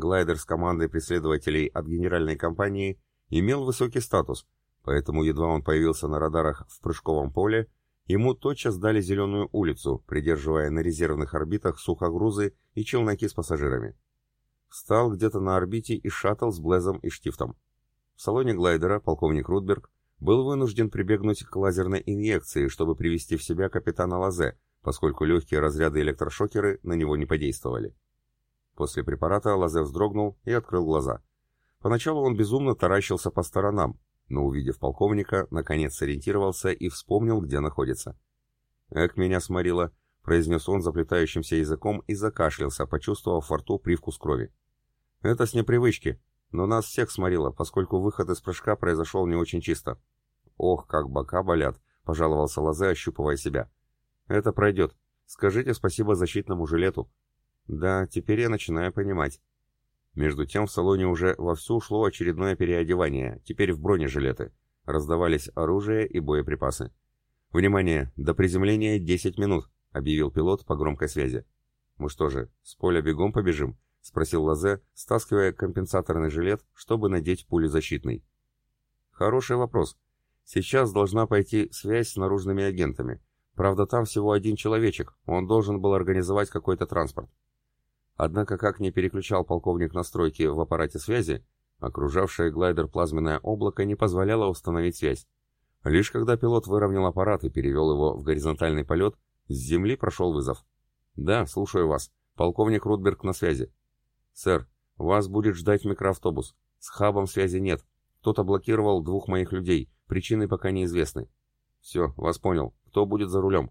глайдер с командой преследователей от генеральной компании имел высокий статус, поэтому едва он появился на радарах в прыжковом поле, ему тотчас дали зеленую улицу, придерживая на резервных орбитах сухогрузы и челноки с пассажирами. Встал где-то на орбите и шаттл с Блезом и Штифтом. В салоне глайдера полковник Рудберг был вынужден прибегнуть к лазерной инъекции, чтобы привести в себя капитана Лазе, поскольку легкие разряды электрошокеры на него не подействовали. После препарата Лазе вздрогнул и открыл глаза. Поначалу он безумно таращился по сторонам, но, увидев полковника, наконец сориентировался и вспомнил, где находится. «Эк, меня сморило», — произнес он заплетающимся языком и закашлялся, почувствовав во рту привкус крови. «Это с непривычки, но нас всех сморило, поскольку выход из прыжка произошел не очень чисто». «Ох, как бока болят», — пожаловался Лазе, ощупывая себя. «Это пройдет. Скажите спасибо защитному жилету». «Да, теперь я начинаю понимать». Между тем в салоне уже вовсю ушло очередное переодевание, теперь в бронежилеты. Раздавались оружие и боеприпасы. «Внимание! До приземления 10 минут!» — объявил пилот по громкой связи. «Мы что же, с поля бегом побежим?» — спросил Лазе, стаскивая компенсаторный жилет, чтобы надеть пулезащитный. «Хороший вопрос. Сейчас должна пойти связь с наружными агентами. Правда, там всего один человечек, он должен был организовать какой-то транспорт. Однако, как не переключал полковник настройки в аппарате связи, окружавшее глайдер плазменное облако не позволяло установить связь. Лишь когда пилот выровнял аппарат и перевел его в горизонтальный полет, с земли прошел вызов. «Да, слушаю вас. Полковник Рудберг на связи». «Сэр, вас будет ждать микроавтобус. С хабом связи нет. Кто-то блокировал двух моих людей. Причины пока неизвестны». «Все, вас понял. Кто будет за рулем?»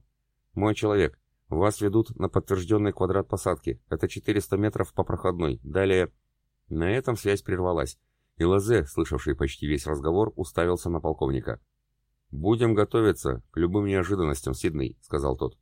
«Мой человек. Вас ведут на подтвержденный квадрат посадки. Это 400 метров по проходной. Далее...» На этом связь прервалась, и Лазе, слышавший почти весь разговор, уставился на полковника. «Будем готовиться к любым неожиданностям, Сидней», — сказал тот.